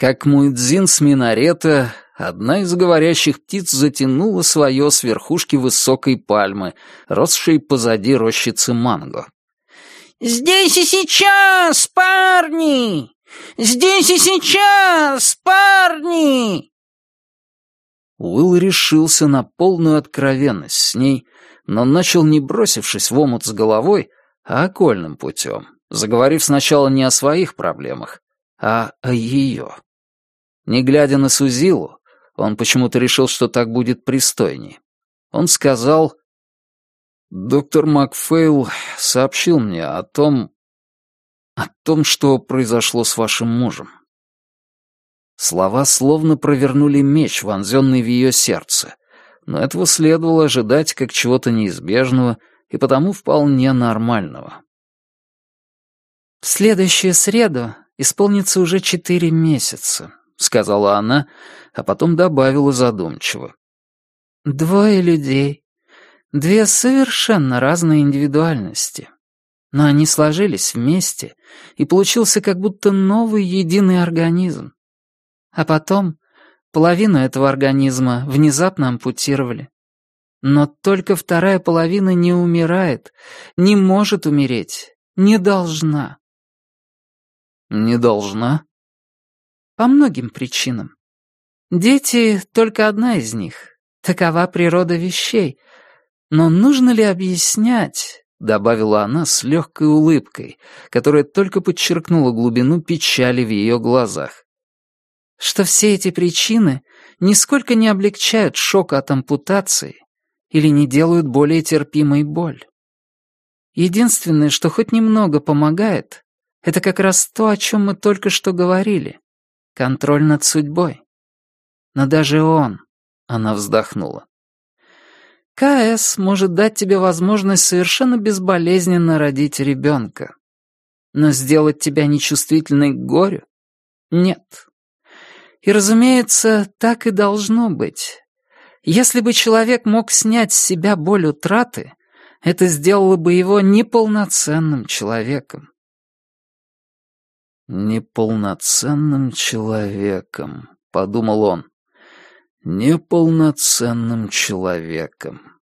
Как муэдзин с минарета, одна из говорящих птиц затянула свое с верхушки высокой пальмы, росшей позади рощицы манго. «Здесь и сейчас, парни! Здесь и сейчас, парни!» Уилл решился на полную откровенность с ней, но начал не бросившись в омут с головой, а окольным путем, заговорив сначала не о своих проблемах, а о ее. Не глядя на Сузилу, он почему-то решил, что так будет пристойнее. Он сказал, «Доктор Макфейл сообщил мне о том, о том, что произошло с вашим мужем». Слова словно провернули меч, вонзенный в ее сердце, но этого следовало ожидать как чего-то неизбежного и потому вполне нормального. «В следующую среду исполнится уже четыре месяца», — сказала она, а потом добавила задумчиво. «Двое людей, две совершенно разные индивидуальности, но они сложились вместе, и получился как будто новый единый организм. А потом половину этого организма внезапно ампутировали. Но только вторая половина не умирает, не может умереть, не должна. Не должна? По многим причинам. Дети — только одна из них. Такова природа вещей. Но нужно ли объяснять, — добавила она с легкой улыбкой, которая только подчеркнула глубину печали в ее глазах, что все эти причины нисколько не облегчают шок от ампутации или не делают более терпимой боль. Единственное, что хоть немного помогает, это как раз то, о чем мы только что говорили. Контроль над судьбой. Но даже он, она вздохнула. КС может дать тебе возможность совершенно безболезненно родить ребенка. Но сделать тебя нечувствительной к горю? Нет. И, разумеется, так и должно быть. Если бы человек мог снять с себя боль утраты, это сделало бы его неполноценным человеком. «Неполноценным человеком», — подумал он. «Неполноценным человеком».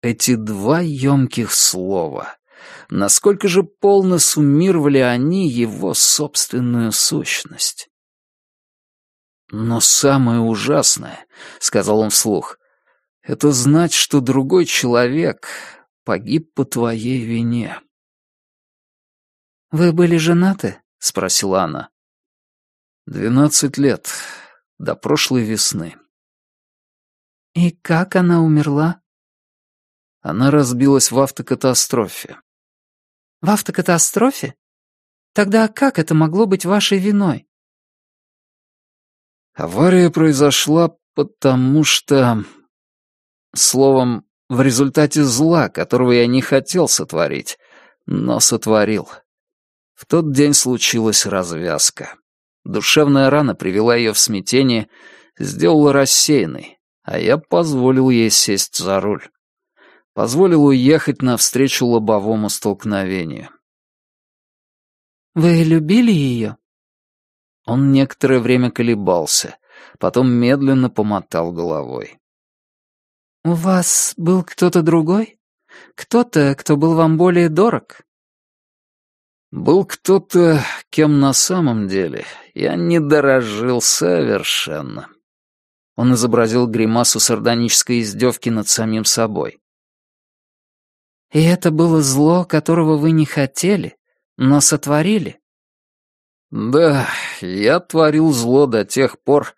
Эти два емких слова. Насколько же полно суммировали они его собственную сущность? «Но самое ужасное», — сказал он вслух, — «это знать, что другой человек погиб по твоей вине». «Вы были женаты?» — спросила она. «Двенадцать лет. До прошлой весны». «И как она умерла?» Она разбилась в автокатастрофе. «В автокатастрофе? Тогда как это могло быть вашей виной?» Авария произошла потому что... Словом, в результате зла, которого я не хотел сотворить, но сотворил. В тот день случилась развязка. Душевная рана привела ее в смятение, сделала рассеянной, а я позволил ей сесть за руль. Позволил уехать навстречу лобовому столкновению. «Вы любили ее?» Он некоторое время колебался, потом медленно помотал головой. «У вас был кто-то другой? Кто-то, кто был вам более дорог?» Был кто-то, кем на самом деле я не дорожил совершенно. Он изобразил гримасу сардонической издевки над самим собой. «И это было зло, которого вы не хотели, но сотворили?» «Да, я творил зло до тех пор,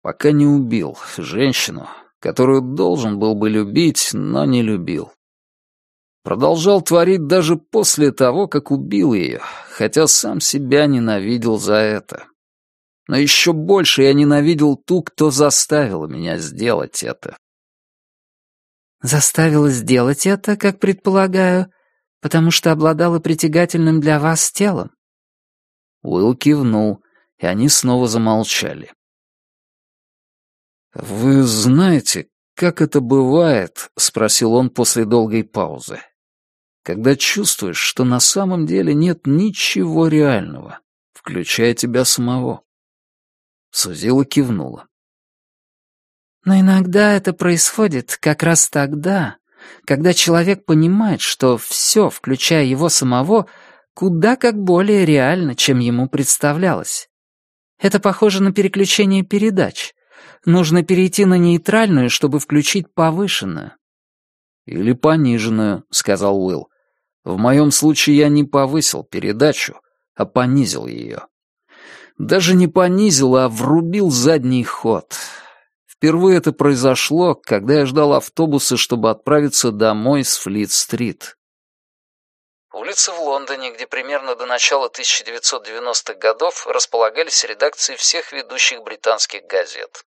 пока не убил женщину, которую должен был бы любить, но не любил. Продолжал творить даже после того, как убил ее, хотя сам себя ненавидел за это. Но еще больше я ненавидел ту, кто заставила меня сделать это. Заставила сделать это, как предполагаю, потому что обладала притягательным для вас телом? Уилл кивнул, и они снова замолчали. «Вы знаете, как это бывает?» — спросил он после долгой паузы когда чувствуешь, что на самом деле нет ничего реального, включая тебя самого. Сузила кивнула. Но иногда это происходит как раз тогда, когда человек понимает, что все, включая его самого, куда как более реально, чем ему представлялось. Это похоже на переключение передач. Нужно перейти на нейтральную, чтобы включить повышенную. «Или пониженную», — сказал Уилл. «В моем случае я не повысил передачу, а понизил ее. Даже не понизил, а врубил задний ход. Впервые это произошло, когда я ждал автобуса, чтобы отправиться домой с Флит-стрит. Улицы в Лондоне, где примерно до начала 1990-х годов располагались редакции всех ведущих британских газет.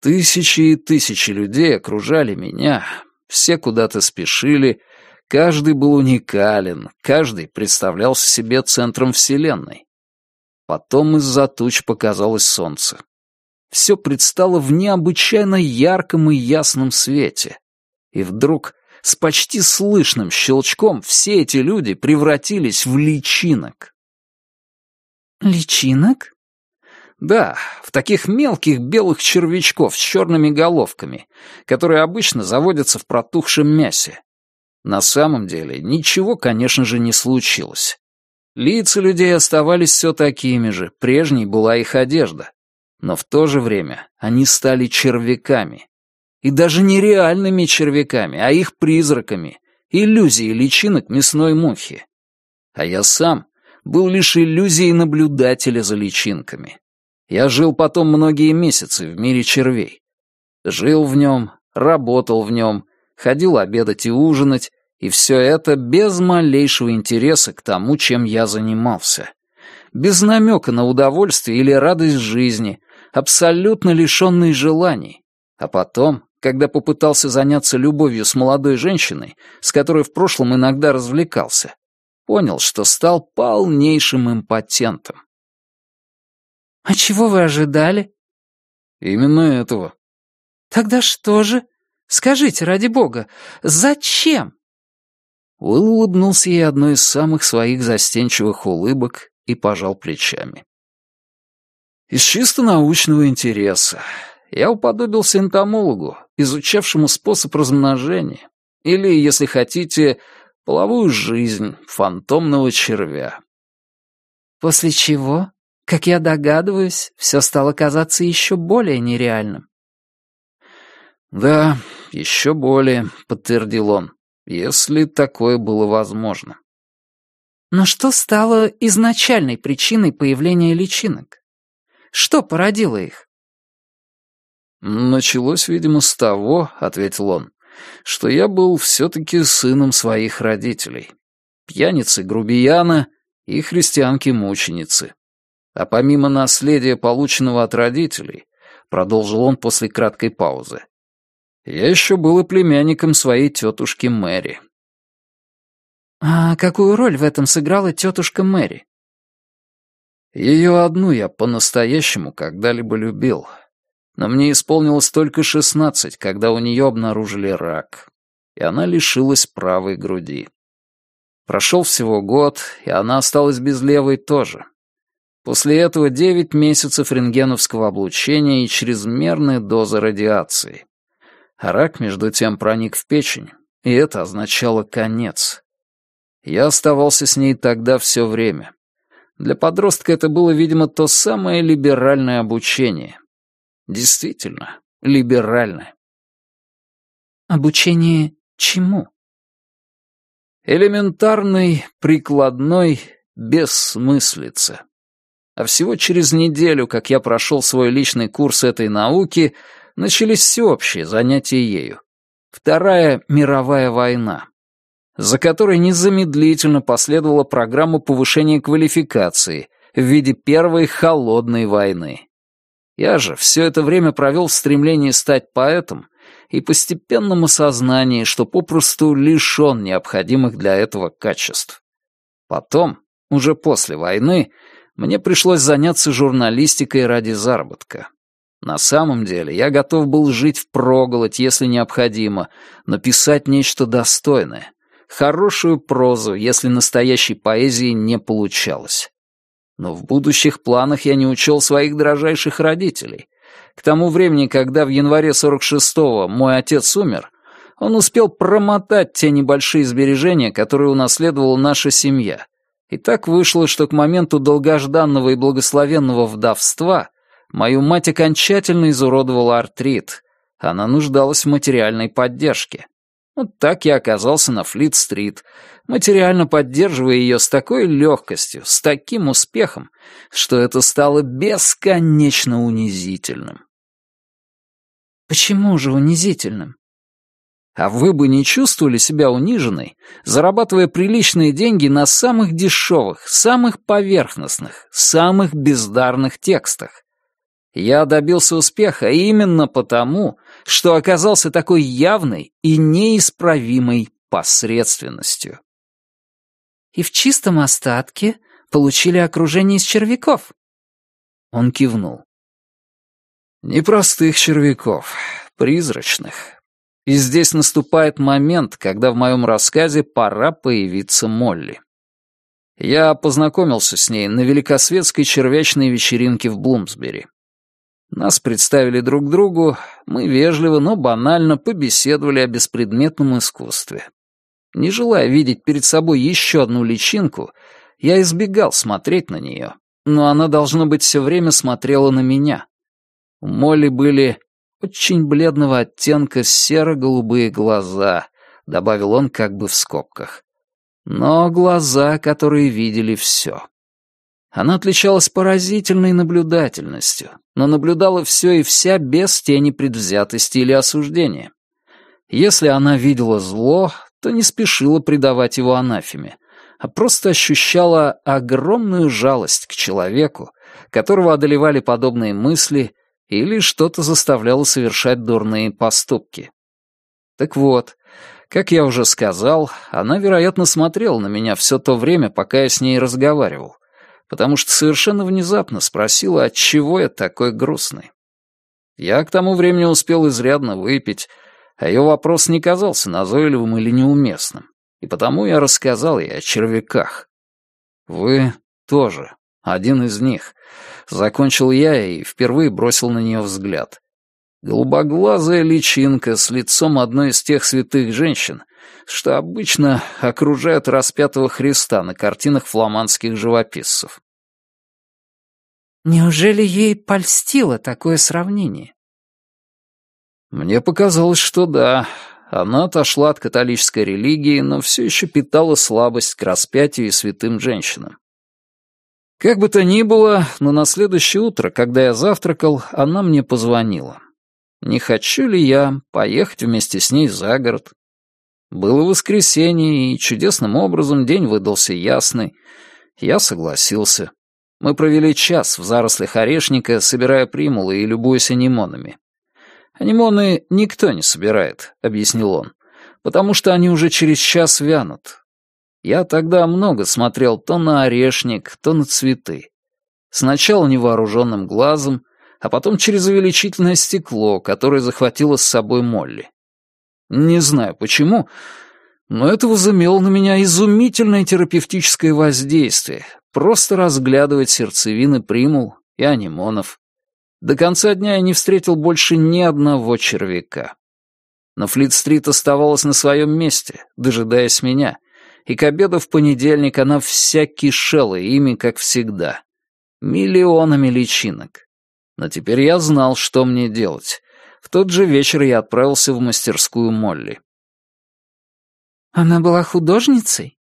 Тысячи и тысячи людей окружали меня, все куда-то спешили, каждый был уникален, каждый представлялся себе центром Вселенной. Потом из-за туч показалось солнце все предстало в необычайно ярком и ясном свете. И вдруг с почти слышным щелчком все эти люди превратились в личинок. «Личинок?» Да, в таких мелких белых червячков с черными головками, которые обычно заводятся в протухшем мясе. На самом деле ничего, конечно же, не случилось. Лица людей оставались все такими же, прежней была их одежда. Но в то же время они стали червяками. И даже не реальными червяками, а их призраками, иллюзией личинок мясной мухи. А я сам был лишь иллюзией наблюдателя за личинками. Я жил потом многие месяцы в мире червей. Жил в нем, работал в нем, ходил обедать и ужинать, и все это без малейшего интереса к тому, чем я занимался. Без намека на удовольствие или радость жизни, абсолютно лишенный желаний. А потом, когда попытался заняться любовью с молодой женщиной, с которой в прошлом иногда развлекался, понял, что стал полнейшим импотентом. «А чего вы ожидали?» «Именно этого». «Тогда что же? Скажите, ради бога, зачем?» Уилл улыбнулся ей одной из самых своих застенчивых улыбок и пожал плечами. Из чисто научного интереса. Я уподобился энтомологу, изучавшему способ размножения, или, если хотите, половую жизнь фантомного червя. После чего, как я догадываюсь, все стало казаться еще более нереальным. «Да, еще более», — подтвердил он, — «если такое было возможно». Но что стало изначальной причиной появления личинок? Что породило их?» «Началось, видимо, с того, — ответил он, — что я был все-таки сыном своих родителей. Пьяницы-грубияна и христианки-мученицы. А помимо наследия, полученного от родителей, — продолжил он после краткой паузы, — я еще был и племянником своей тетушки Мэри. «А какую роль в этом сыграла тетушка Мэри?» Ее одну я по-настоящему когда-либо любил. Но мне исполнилось только шестнадцать, когда у нее обнаружили рак, и она лишилась правой груди. Прошел всего год, и она осталась без левой тоже. После этого девять месяцев рентгеновского облучения и чрезмерная доза радиации. А рак, между тем, проник в печень, и это означало конец. Я оставался с ней тогда все время. Для подростка это было, видимо, то самое либеральное обучение. Действительно, либеральное. Обучение чему? Элементарной, прикладной бессмыслице. А всего через неделю, как я прошел свой личный курс этой науки, начались всеобщие занятия ею. Вторая мировая война за которой незамедлительно последовала программа повышения квалификации в виде первой холодной войны. Я же все это время провел в стремлении стать поэтом и постепенном осознании, что попросту лишен необходимых для этого качеств. Потом, уже после войны, мне пришлось заняться журналистикой ради заработка. На самом деле, я готов был жить впроголодь, если необходимо, но писать нечто достойное, хорошую прозу, если настоящей поэзии не получалось. Но в будущих планах я не учел своих дрожайших родителей. К тому времени, когда в январе 46-го мой отец умер, он успел промотать те небольшие сбережения, которые унаследовала наша семья. И так вышло, что к моменту долгожданного и благословенного вдовства мою мать окончательно изуродовала артрит. Она нуждалась в материальной поддержке. Вот так я оказался на Флит-стрит, материально поддерживая ее с такой легкостью, с таким успехом, что это стало бесконечно унизительным. Почему же унизительным? А вы бы не чувствовали себя униженной, зарабатывая приличные деньги на самых дешевых, самых поверхностных, самых бездарных текстах? Я добился успеха именно потому, что оказался такой явной и неисправимой посредственностью. И в чистом остатке получили окружение из червяков. Он кивнул. Непростых червяков, призрачных. И здесь наступает момент, когда в моем рассказе пора появиться Молли. Я познакомился с ней на великосветской червячной вечеринке в Блумсбери. Нас представили друг другу, мы вежливо, но банально побеседовали о беспредметном искусстве. Не желая видеть перед собой еще одну личинку, я избегал смотреть на нее, но она, должно быть, все время смотрела на меня. У Молли были очень бледного оттенка серо-голубые глаза, добавил он как бы в скобках. Но глаза, которые видели все. Она отличалась поразительной наблюдательностью, но наблюдала все и вся без тени предвзятости или осуждения. Если она видела зло, то не спешила предавать его анафеме, а просто ощущала огромную жалость к человеку, которого одолевали подобные мысли или что-то заставляло совершать дурные поступки. Так вот, как я уже сказал, она, вероятно, смотрела на меня все то время, пока я с ней разговаривал, потому что совершенно внезапно спросила, отчего я такой грустный. Я к тому времени успел изрядно выпить, а ее вопрос не казался назойливым или неуместным, и потому я рассказал ей о червяках. Вы тоже один из них. Закончил я и впервые бросил на нее взгляд. Голубоглазая личинка с лицом одной из тех святых женщин, что обычно окружают распятого Христа на картинах фламандских живописцев. Неужели ей польстило такое сравнение? Мне показалось, что да. Она отошла от католической религии, но все еще питала слабость к распятию и святым женщинам. Как бы то ни было, но на следующее утро, когда я завтракал, она мне позвонила. Не хочу ли я поехать вместе с ней за город? Было воскресенье, и чудесным образом день выдался ясный. Я согласился. Мы провели час в зарослях орешника, собирая примулы и любуясь анимонами. «Анимоны никто не собирает», — объяснил он, «потому что они уже через час вянут. Я тогда много смотрел то на орешник, то на цветы. Сначала невооруженным глазом, а потом через увеличительное стекло, которое захватило с собой Молли. Не знаю почему, но это возымело на меня изумительное терапевтическое воздействие, просто разглядывать сердцевины примул и анимонов. До конца дня я не встретил больше ни одного червяка. Но Флит-стрит оставалась на своем месте, дожидаясь меня, и к обеду в понедельник она вся кишела ими, как всегда. Миллионами личинок. Но теперь я знал, что мне делать. В тот же вечер я отправился в мастерскую Молли. «Она была художницей?»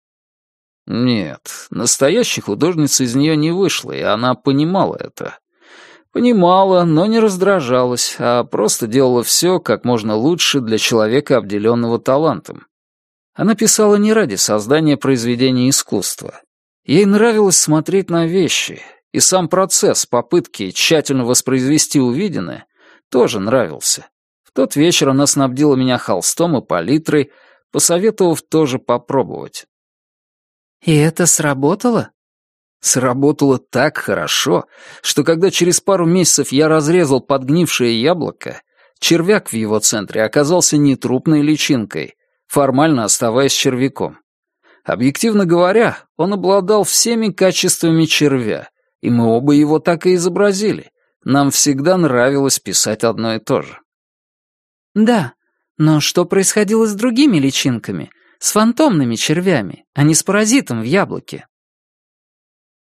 Нет, настоящей художницы из нее не вышло, и она понимала это. Понимала, но не раздражалась, а просто делала все как можно лучше для человека, обделенного талантом. Она писала не ради создания произведения искусства. Ей нравилось смотреть на вещи, и сам процесс попытки тщательно воспроизвести увиденное тоже нравился. В тот вечер она снабдила меня холстом и палитрой, посоветовав тоже попробовать. «И это сработало?» Сработало так хорошо, что когда через пару месяцев я разрезал подгнившее яблоко, червяк в его центре оказался не трупной личинкой, формально оставаясь червяком. Объективно говоря, он обладал всеми качествами червя, И мы оба его так и изобразили. Нам всегда нравилось писать одно и то же. Да, но что происходило с другими личинками? С фантомными червями, а не с паразитом в яблоке?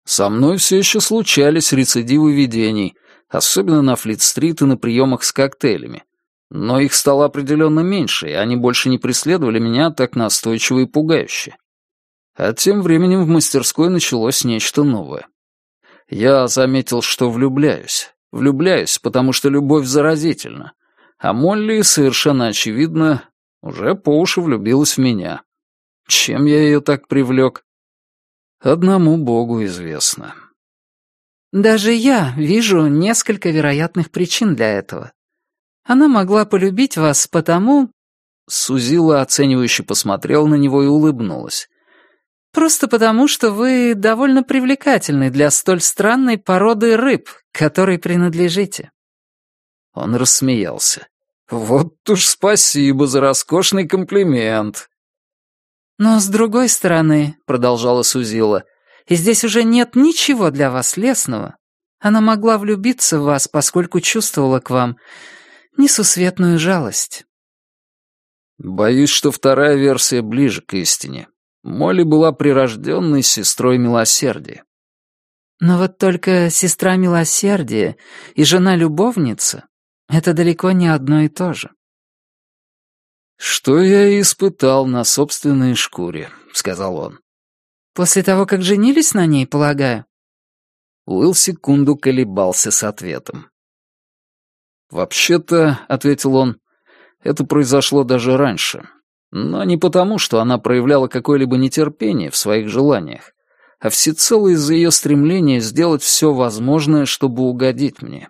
Со мной все еще случались рецидивы видений, особенно на Флит-стрит и на приемах с коктейлями. Но их стало определенно меньше, и они больше не преследовали меня так настойчиво и пугающе. А тем временем в мастерской началось нечто новое. Я заметил, что влюбляюсь. Влюбляюсь, потому что любовь заразительна. А Молли, совершенно очевидно, уже по уши влюбилась в меня. Чем я ее так привлек? Одному Богу известно. Даже я вижу несколько вероятных причин для этого. Она могла полюбить вас потому...» Сузила оценивающе посмотрела на него и улыбнулась. «Просто потому, что вы довольно привлекательны для столь странной породы рыб, которой принадлежите». Он рассмеялся. «Вот уж спасибо за роскошный комплимент». «Но с другой стороны», — продолжала Сузила, «и здесь уже нет ничего для вас лесного. Она могла влюбиться в вас, поскольку чувствовала к вам несусветную жалость. Боюсь, что вторая версия ближе к истине. Молли была прирожденной сестрой милосердия. Но вот только сестра милосердия и жена-любовница — это далеко не одно и то же. «Что я и испытал на собственной шкуре», — сказал он. «После того, как женились на ней, полагаю?» Уилл секунду колебался с ответом. «Вообще-то», — ответил он, — «это произошло даже раньше. Но не потому, что она проявляла какое-либо нетерпение в своих желаниях, а всецело из-за ее стремления сделать все возможное, чтобы угодить мне.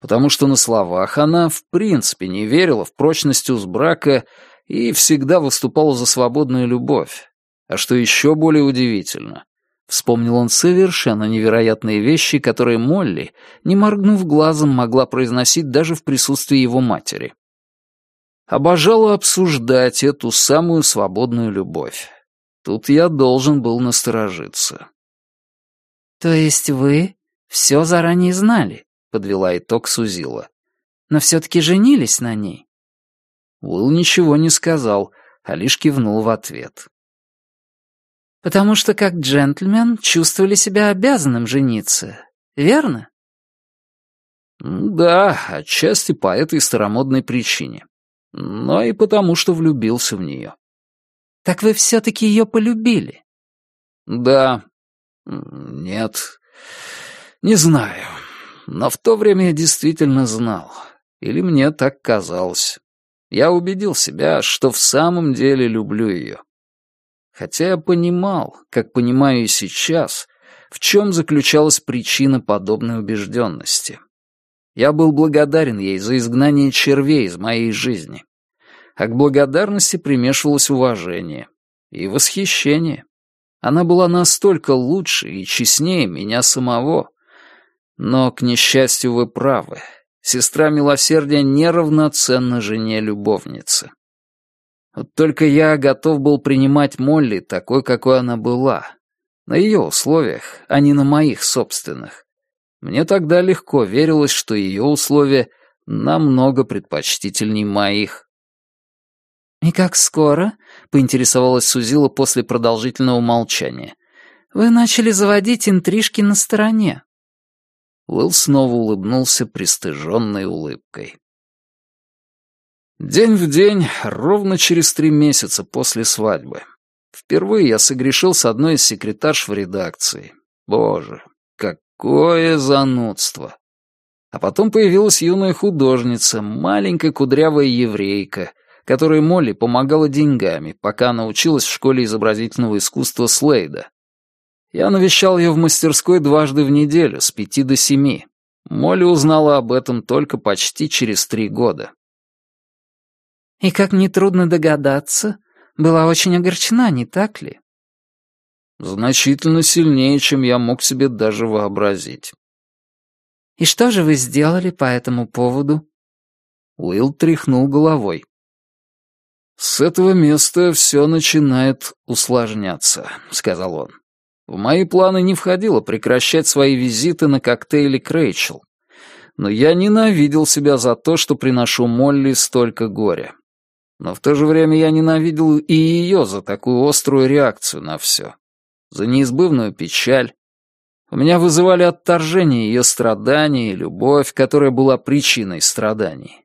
Потому что на словах она в принципе не верила в прочность уз брака и всегда выступала за свободную любовь. А что еще более удивительно, Вспомнил он совершенно невероятные вещи, которые Молли, не моргнув глазом, могла произносить даже в присутствии его матери. Обожала обсуждать эту самую свободную любовь. Тут я должен был насторожиться. «То есть вы все заранее знали?» — подвела итог Сузила. «Но все-таки женились на ней?» Уилл ничего не сказал, а лишь кивнул в ответ потому что как джентльмен чувствовали себя обязанным жениться, верно? Да, отчасти по этой старомодной причине. Но и потому, что влюбился в нее. Так вы все-таки ее полюбили? Да. Нет. Не знаю. Но в то время я действительно знал. Или мне так казалось. Я убедил себя, что в самом деле люблю ее. Хотя я понимал, как понимаю и сейчас, в чем заключалась причина подобной убежденности. Я был благодарен ей за изгнание червей из моей жизни. А к благодарности примешивалось уважение и восхищение. Она была настолько лучше и честнее меня самого. Но, к несчастью, вы правы. Сестра милосердия неравноценна жене любовницы. Вот только я готов был принимать Молли такой, какой она была. На ее условиях, а не на моих собственных. Мне тогда легко верилось, что ее условия намного предпочтительней моих. «И как скоро?» — поинтересовалась Сузила после продолжительного молчания. «Вы начали заводить интрижки на стороне». Уилл снова улыбнулся пристыженной улыбкой. День в день, ровно через три месяца после свадьбы. Впервые я согрешил с одной из секретарш в редакции. Боже, какое занудство! А потом появилась юная художница, маленькая кудрявая еврейка, которой Молли помогала деньгами, пока она училась в школе изобразительного искусства Слейда. Я навещал ее в мастерской дважды в неделю, с пяти до семи. Молли узнала об этом только почти через три года. И, как нетрудно догадаться, была очень огорчена, не так ли? Значительно сильнее, чем я мог себе даже вообразить. И что же вы сделали по этому поводу? Уилл тряхнул головой. «С этого места все начинает усложняться», — сказал он. В мои планы не входило прекращать свои визиты на коктейли к Рэйчел. Но я ненавидел себя за то, что приношу Молли столько горя. Но в то же время я ненавидел и ее за такую острую реакцию на все. За неизбывную печаль. У меня вызывали отторжение ее страдания и любовь, которая была причиной страданий.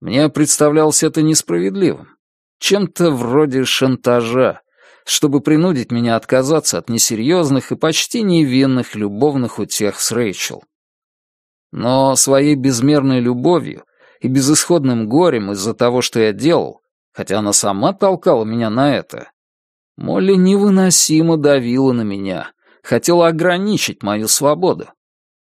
Мне представлялось это несправедливым. Чем-то вроде шантажа, чтобы принудить меня отказаться от несерьезных и почти невинных любовных утех с Рэйчел. Но своей безмерной любовью и безысходным горем из-за того, что я делал, хотя она сама толкала меня на это, Молли невыносимо давила на меня, хотела ограничить мою свободу.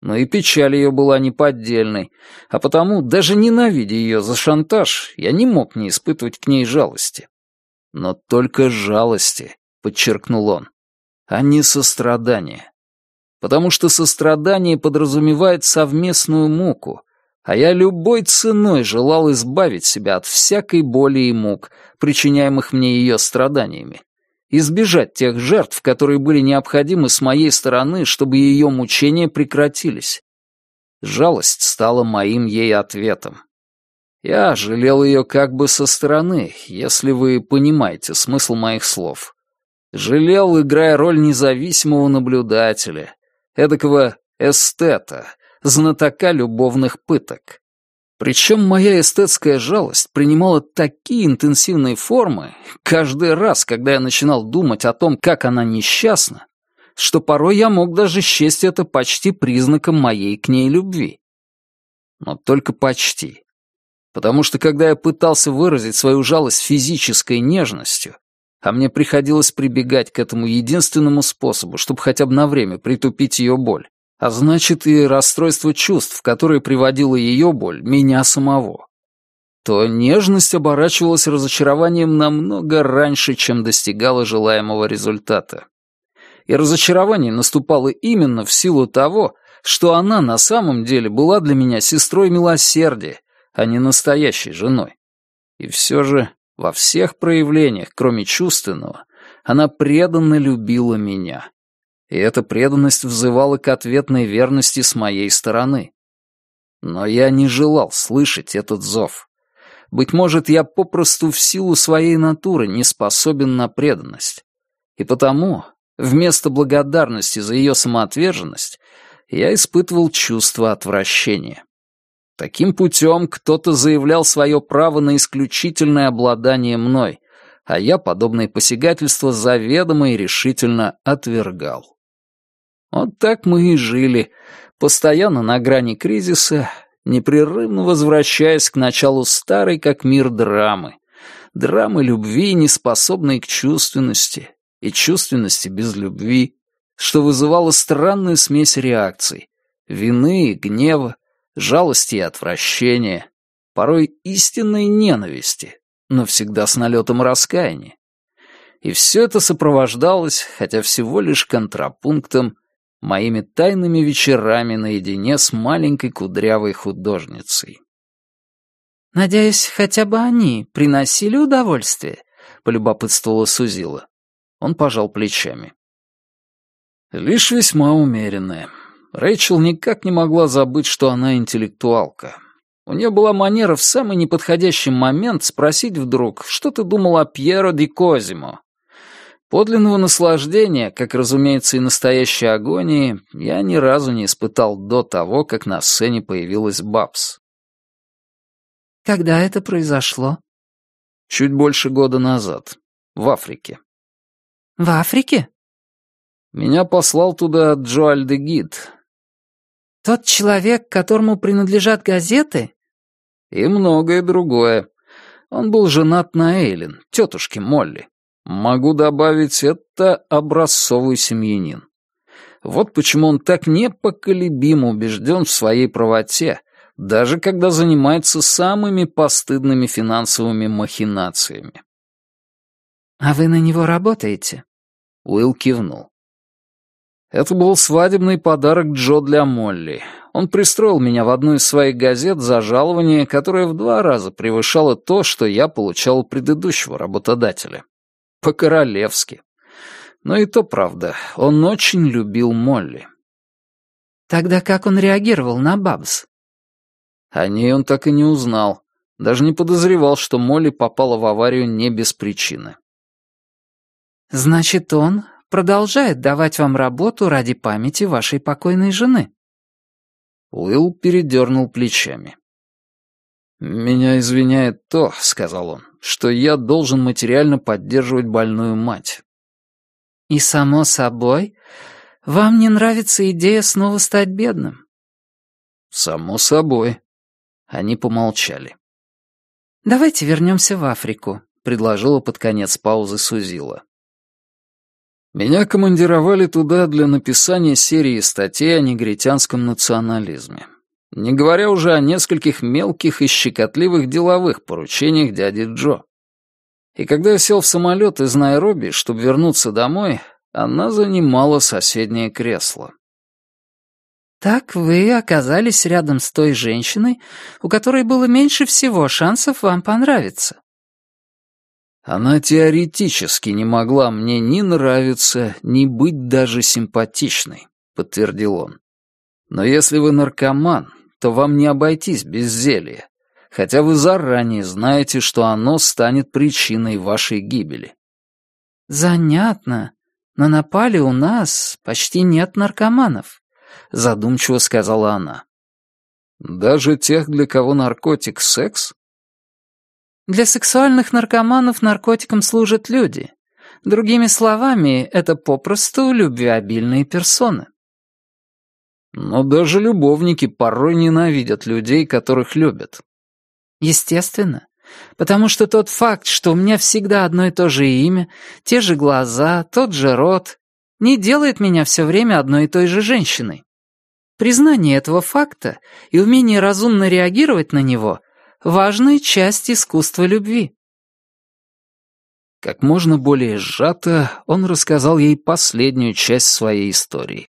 Но и печаль ее была неподдельной, а потому, даже ненавидя ее за шантаж, я не мог не испытывать к ней жалости. Но только жалости, подчеркнул он, а не сострадания. Потому что сострадание подразумевает совместную муку, а я любой ценой желал избавить себя от всякой боли и мук, причиняемых мне ее страданиями, избежать тех жертв, которые были необходимы с моей стороны, чтобы ее мучения прекратились. Жалость стала моим ей ответом. Я жалел ее как бы со стороны, если вы понимаете смысл моих слов. Жалел, играя роль независимого наблюдателя, эдакого эстета, знатока любовных пыток. Причем моя эстетская жалость принимала такие интенсивные формы каждый раз, когда я начинал думать о том, как она несчастна, что порой я мог даже счесть это почти признаком моей к ней любви. Но только почти. Потому что когда я пытался выразить свою жалость физической нежностью, а мне приходилось прибегать к этому единственному способу, чтобы хотя бы на время притупить ее боль, а значит и расстройство чувств, которое приводило ее боль, меня самого, то нежность оборачивалась разочарованием намного раньше, чем достигала желаемого результата. И разочарование наступало именно в силу того, что она на самом деле была для меня сестрой милосердия, а не настоящей женой. И все же во всех проявлениях, кроме чувственного, она преданно любила меня. И эта преданность взывала к ответной верности с моей стороны. Но я не желал слышать этот зов. Быть может, я попросту в силу своей натуры не способен на преданность. И потому, вместо благодарности за ее самоотверженность, я испытывал чувство отвращения. Таким путем кто-то заявлял свое право на исключительное обладание мной, а я подобные посягательства заведомо и решительно отвергал. Вот так мы и жили, постоянно на грани кризиса, непрерывно возвращаясь к началу старой как мир драмы, драмы любви, не способной к чувственности, и чувственности без любви, что вызывало странную смесь реакций — вины и гнева, жалости и отвращения, порой истинной ненависти, но всегда с налетом раскаяния. И все это сопровождалось, хотя всего лишь контрапунктом, моими тайными вечерами наедине с маленькой кудрявой художницей. «Надеюсь, хотя бы они приносили удовольствие?» — полюбопытствовала Сузила. Он пожал плечами. «Лишь весьма умеренное. Рэйчел никак не могла забыть, что она интеллектуалка. У нее была манера в самый неподходящий момент спросить вдруг, что ты думал о Пьеро ди Козимо. Подлинного наслаждения, как, разумеется, и настоящей агонии, я ни разу не испытал до того, как на сцене появилась Бабс. Когда это произошло? Чуть больше года назад. В Африке. В Африке? Меня послал туда Джоаль де Гид, тот человек, которому принадлежат газеты? И многое другое. Он был женат на Эйлин, тетушке Молли. Могу добавить, это образцовый семьянин. Вот почему он так непоколебимо убежден в своей правоте, даже когда занимается самыми постыдными финансовыми махинациями. «А вы на него работаете?» Уилл кивнул. Это был свадебный подарок Джо для Молли. Он пристроил меня в одну из своих газет за жалование, которое в два раза превышало то, что я получал у предыдущего работодателя. По-королевски. Но и то правда, он очень любил Молли. Тогда как он реагировал на Бабс? О ней он так и не узнал. Даже не подозревал, что Молли попала в аварию не без причины. Значит, он продолжает давать вам работу ради памяти вашей покойной жены. Уилл передернул плечами. «Меня извиняет то», — сказал он, — «что я должен материально поддерживать больную мать». «И, само собой, вам не нравится идея снова стать бедным?» «Само собой». Они помолчали. «Давайте вернемся в Африку», — предложила под конец паузы Сузила. Меня командировали туда для написания серии статей о негритянском национализме. Не говоря уже о нескольких мелких и щекотливых деловых поручениях дяди Джо. И когда я сел в самолет из Найроби, чтобы вернуться домой, она занимала соседнее кресло. «Так вы оказались рядом с той женщиной, у которой было меньше всего шансов вам понравиться», она теоретически не могла мне ни нравиться, ни быть даже симпатичной, подтвердил он. Но если вы наркоман, то вам не обойтись без зелья, хотя вы заранее знаете, что оно станет причиной вашей гибели. Занятно, но на Пале у нас почти нет наркоманов, задумчиво сказала она. Даже тех, для кого наркотик — секс? Для сексуальных наркоманов наркотиком служат люди. Другими словами, это попросту любвеобильные персоны. Но даже любовники порой ненавидят людей, которых любят. Естественно. Потому что тот факт, что у меня всегда одно и то же имя, те же глаза, тот же рот, не делает меня все время одной и той же женщиной. Признание этого факта и умение разумно реагировать на него важная часть искусства любви. Как можно более сжато он рассказал ей последнюю часть своей истории.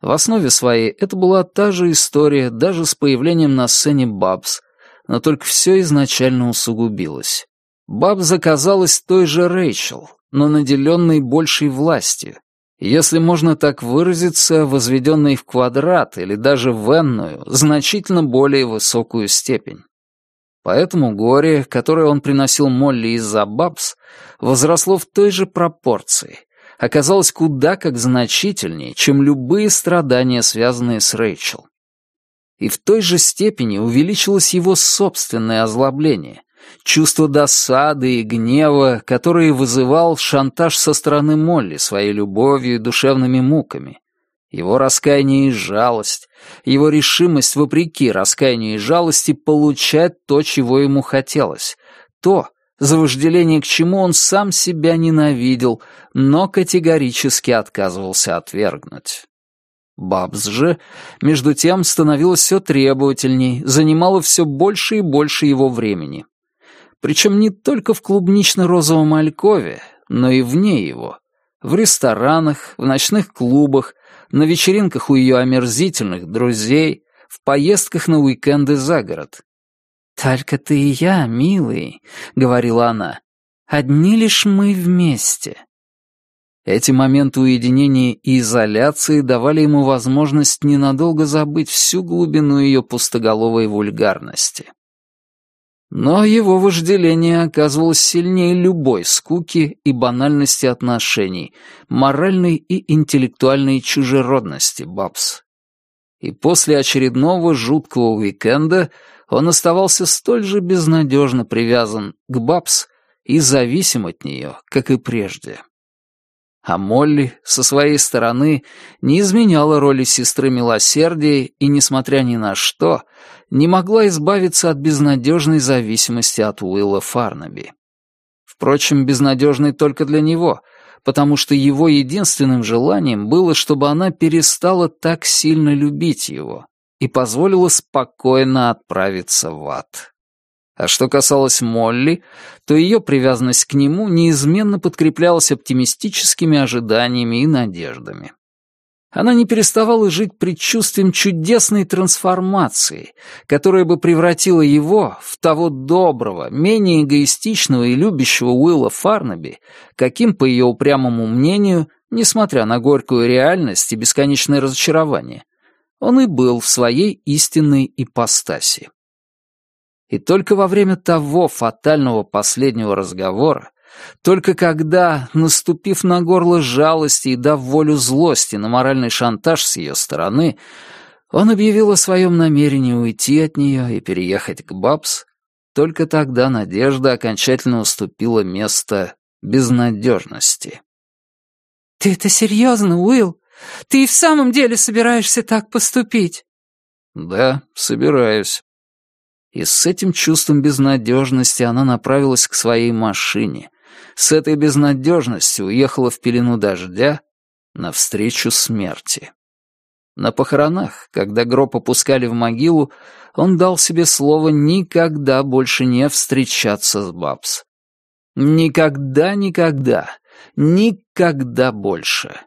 В основе своей это была та же история, даже с появлением на сцене Бабс, но только все изначально усугубилось. Бабс оказалась той же Рэйчел, но наделенной большей властью, если можно так выразиться, возведенной в квадрат или даже в энную, значительно более высокую степень. Поэтому горе, которое он приносил Молли из-за Бабс, возросло в той же пропорции, оказалось куда как значительнее, чем любые страдания, связанные с Рэйчел. И в той же степени увеличилось его собственное озлобление, чувство досады и гнева, которые вызывал шантаж со стороны Молли своей любовью и душевными муками, его раскаяние и жалость, его решимость, вопреки раскаянию и жалости, получать то, чего ему хотелось, то, за вожделение к чему он сам себя ненавидел, но категорически отказывался отвергнуть. Бабс же, между тем, становилась все требовательней, занимала все больше и больше его времени. Причем не только в клубнично-розовом алькове, но и вне его. В ресторанах, в ночных клубах, на вечеринках у ее омерзительных друзей, в поездках на уикенды за город. «Только ты и я, милый», — говорила она, — «одни лишь мы вместе». Эти моменты уединения и изоляции давали ему возможность ненадолго забыть всю глубину ее пустоголовой вульгарности. Но его вожделение оказывалось сильнее любой скуки и банальности отношений, моральной и интеллектуальной чужеродности Бабс. И после очередного жуткого уикенда он оставался столь же безнадежно привязан к Бабс и зависим от нее, как и прежде. А Молли, со своей стороны, не изменяла роли сестры милосердия и, несмотря ни на что, не могла избавиться от безнадежной зависимости от Уилла Фарнаби. Впрочем, безнадежной только для него, потому что его единственным желанием было, чтобы она перестала так сильно любить его и позволила спокойно отправиться в ад. А что касалось Молли, то ее привязанность к нему неизменно подкреплялась оптимистическими ожиданиями и надеждами. Она не переставала жить предчувствием чудесной трансформации, которая бы превратила его в того доброго, менее эгоистичного и любящего Уилла Фарнаби, каким, по ее упрямому мнению, несмотря на горькую реальность и бесконечное разочарование, он и был в своей истинной ипостаси. И только во время того фатального последнего разговора только когда, наступив на горло жалости и дав волю злости на моральный шантаж с ее стороны, он объявил о своем намерении уйти от нее и переехать к Бабс, только тогда надежда окончательно уступила место безнадежности. «Ты это серьезно, Уилл? Ты и в самом деле собираешься так поступить?» «Да, собираюсь». И с этим чувством безнадежности она направилась к своей машине, с этой безнадежностью уехала в пелену дождя навстречу смерти. На похоронах, когда гроб опускали в могилу, он дал себе слово никогда больше не встречаться с Бабс. Никогда, никогда, никогда больше.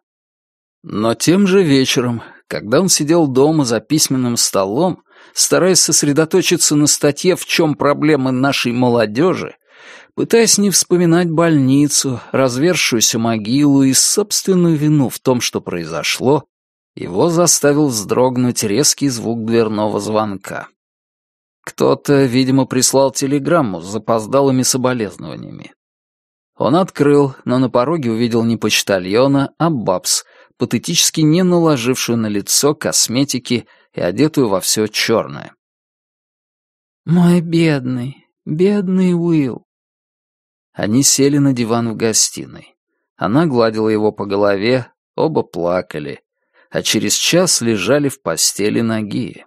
Но тем же вечером, когда он сидел дома за письменным столом, стараясь сосредоточиться на статье «В чем проблемы нашей молодежи», пытаясь не вспоминать больницу, развершуюся могилу и собственную вину в том, что произошло, его заставил вздрогнуть резкий звук дверного звонка. Кто-то, видимо, прислал телеграмму с запоздалыми соболезнованиями. Он открыл, но на пороге увидел не почтальона, а бабс, патетически не наложившую на лицо косметики и одетую во все черное. «Мой бедный, бедный Уилл», они сели на диван в гостиной. Она гладила его по голове, оба плакали, а через час лежали в постели ноги.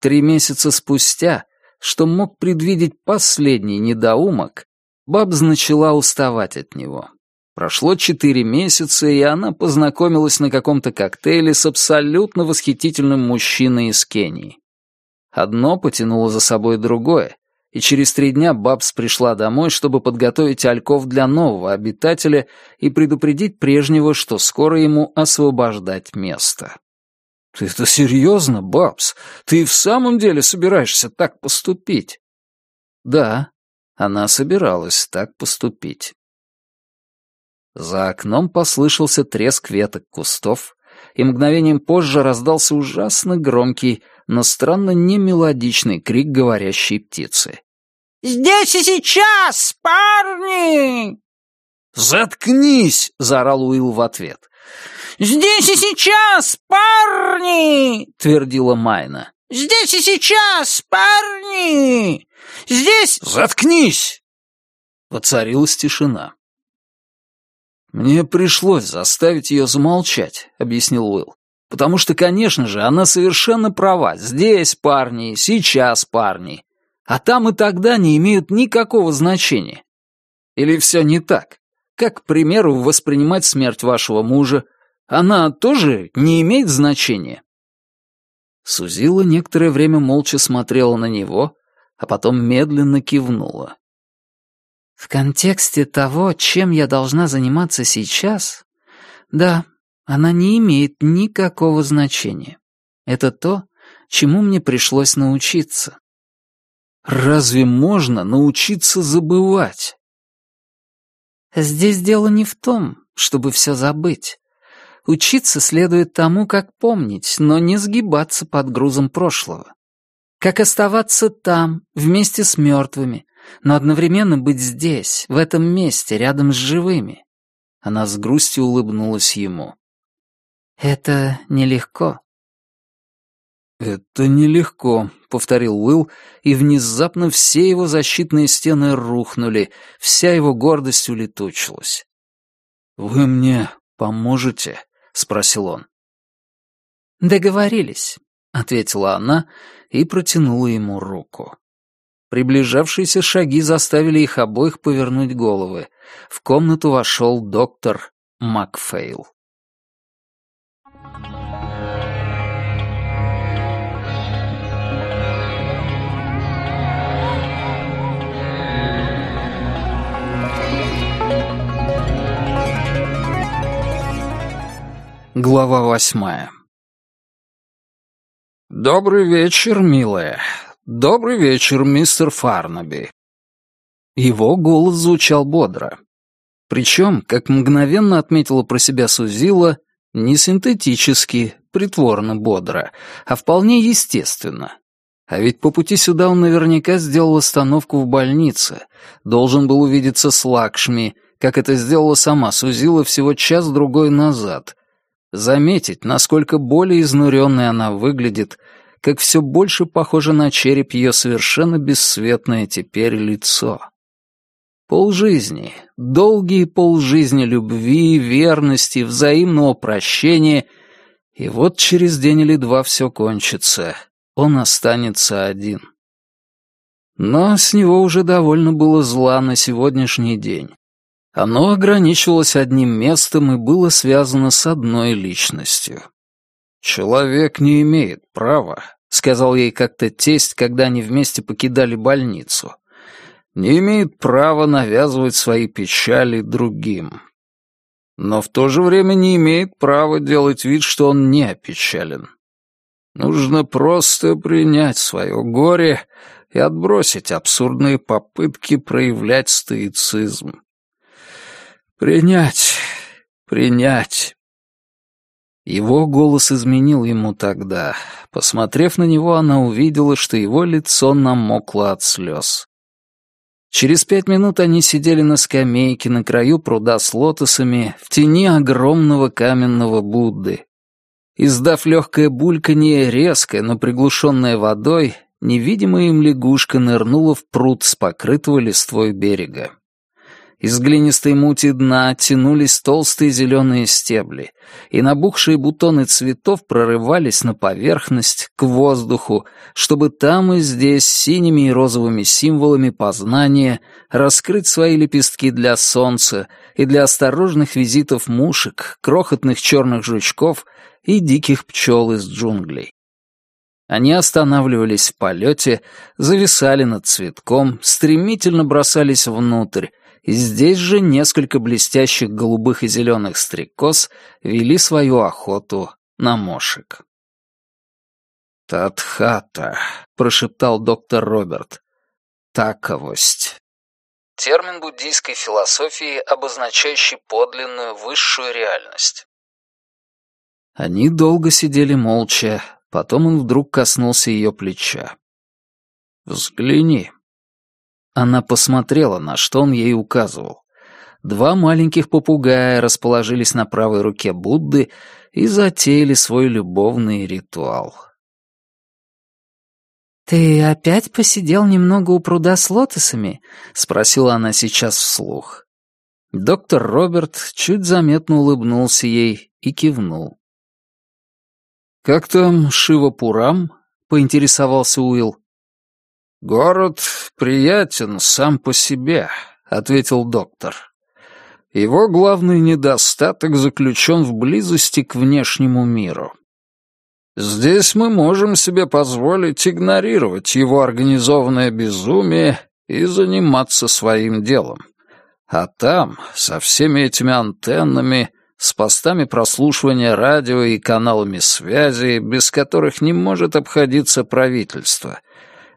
Три месяца спустя, что мог предвидеть последний недоумок, Бабз начала уставать от него. Прошло четыре месяца, и она познакомилась на каком-то коктейле с абсолютно восхитительным мужчиной из Кении. Одно потянуло за собой другое, и через три дня Бабс пришла домой, чтобы подготовить альков для нового обитателя и предупредить прежнего, что скоро ему освобождать место. «Ты это серьезно, Бабс? Ты в самом деле собираешься так поступить?» «Да, она собиралась так поступить». За окном послышался треск веток кустов, и мгновением позже раздался ужасно громкий, но странно немелодичный крик говорящей птицы. Здесь и сейчас, парни!» «Заткнись!» — заорал Уилл в ответ. «Здесь и сейчас, парни!» — твердила Майна. «Здесь и сейчас, парни! Здесь...» «Заткнись!» Воцарилась тишина. «Мне пришлось заставить ее замолчать», — объяснил Уилл. «Потому что, конечно же, она совершенно права. Здесь парни, сейчас парни а там и тогда не имеют никакого значения. Или все не так? Как, к примеру, воспринимать смерть вашего мужа? Она тоже не имеет значения? Сузила некоторое время молча смотрела на него, а потом медленно кивнула. В контексте того, чем я должна заниматься сейчас, да, она не имеет никакого значения. Это то, чему мне пришлось научиться. Разве можно научиться забывать? Здесь дело не в том, чтобы все забыть. Учиться следует тому, как помнить, но не сгибаться под грузом прошлого. Как оставаться там, вместе с мертвыми, но одновременно быть здесь, в этом месте, рядом с живыми. Она с грустью улыбнулась ему. Это нелегко. «Это нелегко», — повторил Уилл, и внезапно все его защитные стены рухнули, вся его гордость улетучилась. «Вы мне поможете?» — спросил он. «Договорились», — ответила она и протянула ему руку. Приближавшиеся шаги заставили их обоих повернуть головы. В комнату вошел доктор Макфейл. Глава восьмая. «Добрый вечер, милая. Добрый вечер, мистер Фарнаби». Его голос звучал бодро. Причем, как мгновенно отметила про себя Сузила, не синтетически, притворно бодро, а вполне естественно. А ведь по пути сюда он наверняка сделал остановку в больнице, должен был увидеться с Лакшми, как это сделала сама Сузила всего час-другой назад. Заметить, насколько более изнуренной она выглядит, как все больше похоже на череп ее совершенно бесцветное теперь лицо. Полжизни, долгие полжизни любви, верности, взаимного прощения, и вот через день или два все кончится, он останется один. Но с него уже довольно было зла на сегодняшний день. Оно ограничивалось одним местом и было связано с одной личностью. «Человек не имеет права», — сказал ей как-то тесть, когда они вместе покидали больницу не имеет права навязывать свои печали другим. Но в то же время не имеет права делать вид, что он не опечален. Нужно просто принять свое горе и отбросить абсурдные попытки проявлять стоицизм. Принять, принять. Его голос изменил ему тогда. Посмотрев на него, она увидела, что его лицо намокло от слез. Через пять минут они сидели на скамейке на краю пруда с лотосами в тени огромного каменного Будды. Издав легкое бульканье, резкое, но приглушенное водой, невидимая им лягушка нырнула в пруд с покрытого листвой берега. Из глинистой мути дна тянулись толстые зеленые стебли, и набухшие бутоны цветов прорывались на поверхность, к воздуху, чтобы там и здесь синими и розовыми символами познания раскрыть свои лепестки для солнца и для осторожных визитов мушек, крохотных черных жучков и диких пчел из джунглей. Они останавливались в полете, зависали над цветком, стремительно бросались внутрь, здесь же несколько блестящих голубых и зеленых стрекоз вели свою охоту на мошек. «Татхата», — прошептал доктор Роберт. «Таковость». Термин буддийской философии, обозначающий подлинную высшую реальность. Они долго сидели молча, потом он вдруг коснулся ее плеча. «Взгляни», она посмотрела, на что он ей указывал. Два маленьких попугая расположились на правой руке Будды и затеяли свой любовный ритуал. «Ты опять посидел немного у пруда с лотосами?» — спросила она сейчас вслух. Доктор Роберт чуть заметно улыбнулся ей и кивнул. «Как там Шива Пурам?» — поинтересовался Уилл. «Город приятен сам по себе», — ответил доктор. «Его главный недостаток заключен в близости к внешнему миру. Здесь мы можем себе позволить игнорировать его организованное безумие и заниматься своим делом. А там, со всеми этими антеннами, с постами прослушивания радио и каналами связи, без которых не может обходиться правительство —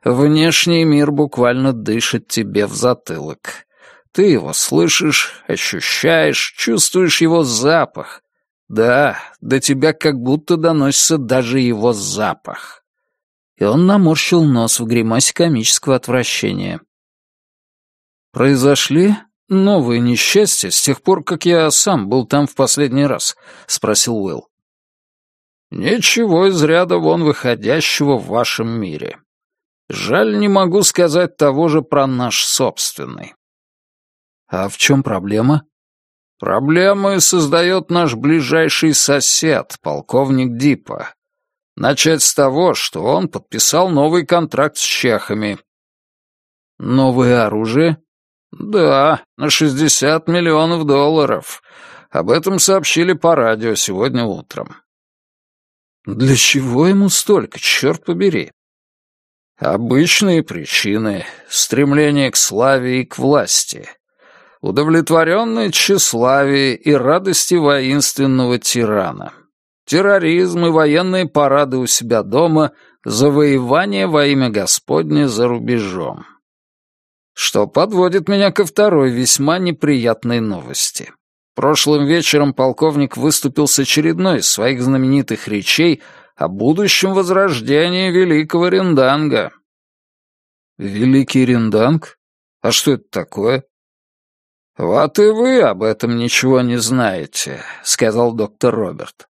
Внешний мир буквально дышит тебе в затылок. Ты его слышишь, ощущаешь, чувствуешь его запах. Да, до тебя как будто доносится даже его запах. И он наморщил нос в гримасе комического отвращения. «Произошли новые несчастья с тех пор, как я сам был там в последний раз?» — спросил Уилл. «Ничего из ряда вон выходящего в вашем мире. Жаль, не могу сказать того же про наш собственный. А в чем проблема? Проблемы создает наш ближайший сосед, полковник Дипа. Начать с того, что он подписал новый контракт с чехами. Новое оружие? Да, на 60 миллионов долларов. Об этом сообщили по радио сегодня утром. Для чего ему столько, черт побери? Обычные причины — стремление к славе и к власти, удовлетворенное тщеславие и радости воинственного тирана. Терроризм и военные парады у себя дома, завоевание во имя Господне за рубежом. Что подводит меня ко второй весьма неприятной новости. Прошлым вечером полковник выступил с очередной из своих знаменитых речей о будущем возрождении Великого Ренданга. Великий Ренданг? А что это такое? Вот и вы об этом ничего не знаете, сказал доктор Роберт.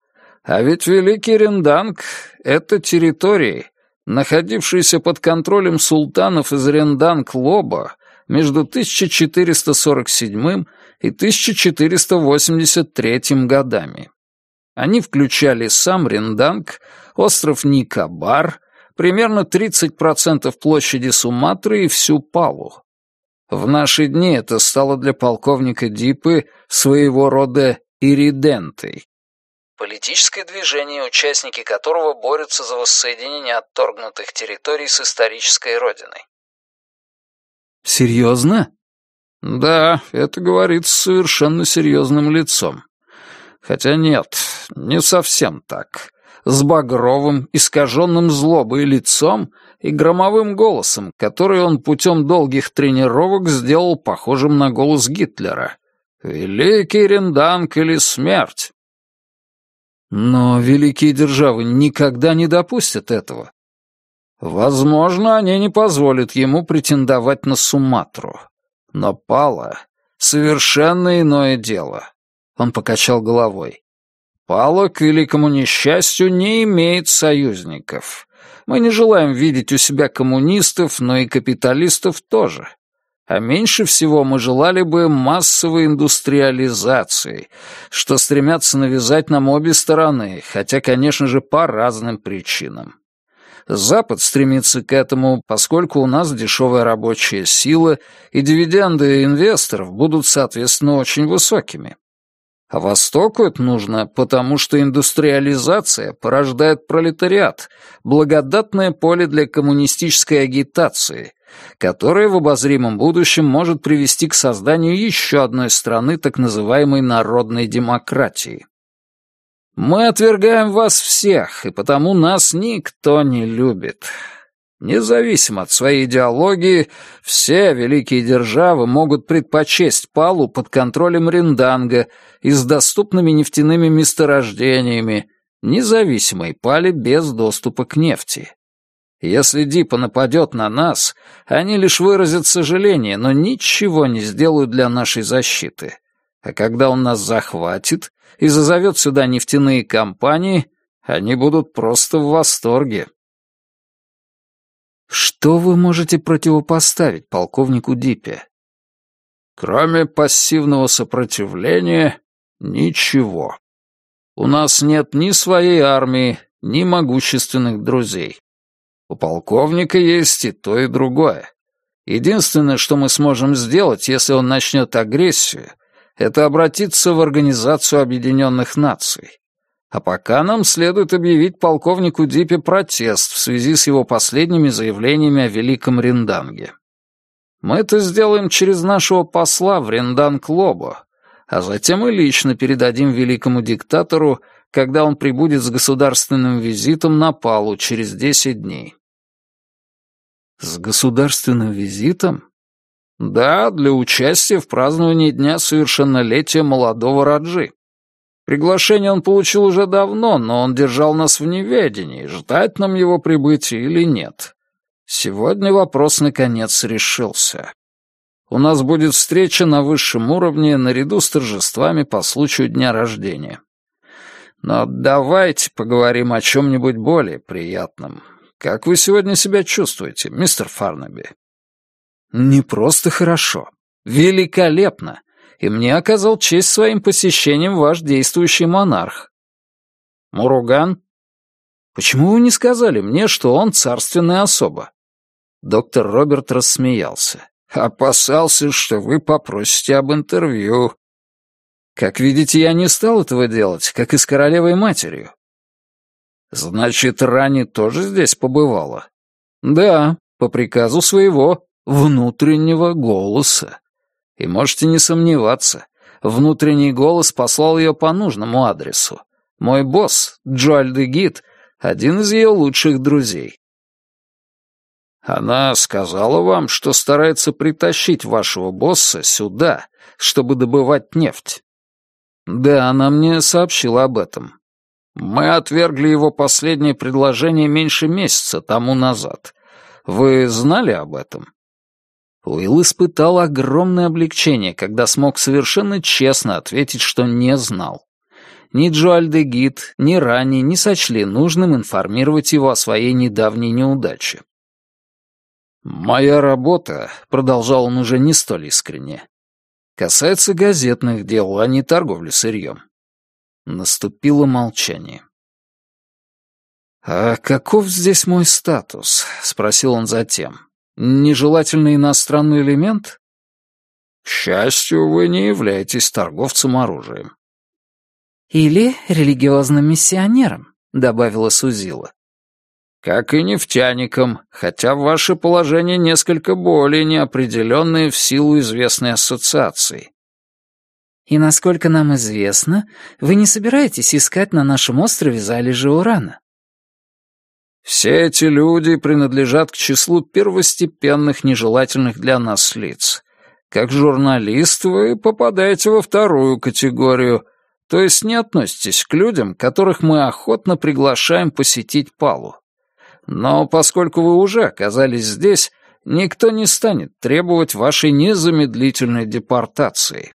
А ведь Великий Ренданг — это территории, находившиеся под контролем султанов из Ренданг-Лоба между 1447 и 1483 годами. Они включали сам Ренданг, остров Никабар, примерно 30% площади Суматры и всю Палу. В наши дни это стало для полковника Дипы своего рода иридентой. Политическое движение, участники которого борются за воссоединение отторгнутых территорий с исторической родиной. Серьезно? Да, это говорит с совершенно серьезным лицом. Хотя нет, не совсем так. С багровым, искаженным злобой лицом и громовым голосом, который он путем долгих тренировок сделал похожим на голос Гитлера. «Великий Ренданг или смерть?» Но великие державы никогда не допустят этого. Возможно, они не позволят ему претендовать на Суматру. Но Пала — совершенно иное дело. Он покачал головой. Пала, к великому несчастью, не имеет союзников. Мы не желаем видеть у себя коммунистов, но и капиталистов тоже. А меньше всего мы желали бы массовой индустриализации, что стремятся навязать нам обе стороны, хотя, конечно же, по разным причинам. Запад стремится к этому, поскольку у нас дешевая рабочая сила, и дивиденды инвесторов будут, соответственно, очень высокими. А Востоку это нужно, потому что индустриализация порождает пролетариат, благодатное поле для коммунистической агитации, которое в обозримом будущем может привести к созданию еще одной страны так называемой народной демократии. Мы отвергаем вас всех, и потому нас никто не любит. Независимо от своей идеологии, все великие державы могут предпочесть Палу под контролем Ринданга и с доступными нефтяными месторождениями, независимой Пале без доступа к нефти. Если Дипа нападет на нас, они лишь выразят сожаление, но ничего не сделают для нашей защиты. А когда он нас захватит и зазовет сюда нефтяные компании, они будут просто в восторге. Что вы можете противопоставить полковнику Дипе? Кроме пассивного сопротивления, ничего. У нас нет ни своей армии, ни могущественных друзей. У полковника есть и то, и другое. Единственное, что мы сможем сделать, если он начнет агрессию, это обратиться в Организацию Объединенных Наций. А пока нам следует объявить полковнику Дипе протест в связи с его последними заявлениями о Великом Ринданге. Мы это сделаем через нашего посла в Ринданг-Лобо, а затем и лично передадим великому диктатору, когда он прибудет с государственным визитом на Палу через десять дней. С государственным визитом? Да, для участия в праздновании дня совершеннолетия молодого Раджи. Приглашение он получил уже давно, но он держал нас в неведении, ждать нам его прибытия или нет. Сегодня вопрос наконец решился. У нас будет встреча на высшем уровне наряду с торжествами по случаю дня рождения. Но давайте поговорим о чем-нибудь более приятном. Как вы сегодня себя чувствуете, мистер Фарнаби? Не просто хорошо. Великолепно и мне оказал честь своим посещением ваш действующий монарх. Муруган? Почему вы не сказали мне, что он царственная особа? Доктор Роберт рассмеялся. Опасался, что вы попросите об интервью. Как видите, я не стал этого делать, как и с королевой матерью. Значит, Рани тоже здесь побывала? Да, по приказу своего внутреннего голоса. И можете не сомневаться, внутренний голос послал ее по нужному адресу. Мой босс, Джоаль де Гид, один из ее лучших друзей. Она сказала вам, что старается притащить вашего босса сюда, чтобы добывать нефть. Да, она мне сообщила об этом. Мы отвергли его последнее предложение меньше месяца тому назад. Вы знали об этом? Уилл испытал огромное облегчение, когда смог совершенно честно ответить, что не знал. Ни Джоаль де Гид, ни Ранни не сочли нужным информировать его о своей недавней неудаче. «Моя работа», — продолжал он уже не столь искренне, — «касается газетных дел, а не торговли сырьем». Наступило молчание. «А каков здесь мой статус?» — спросил он затем. Нежелательный иностранный элемент? К счастью, вы не являетесь торговцем оружием. Или религиозным миссионером, добавила Сузила. Как и нефтяником, хотя ваше положение несколько более неопределенное в силу известной ассоциации. И насколько нам известно, вы не собираетесь искать на нашем острове залежи урана. Все эти люди принадлежат к числу первостепенных нежелательных для нас лиц. Как журналист вы попадаете во вторую категорию, то есть не относитесь к людям, которых мы охотно приглашаем посетить Палу. Но поскольку вы уже оказались здесь, никто не станет требовать вашей незамедлительной депортации.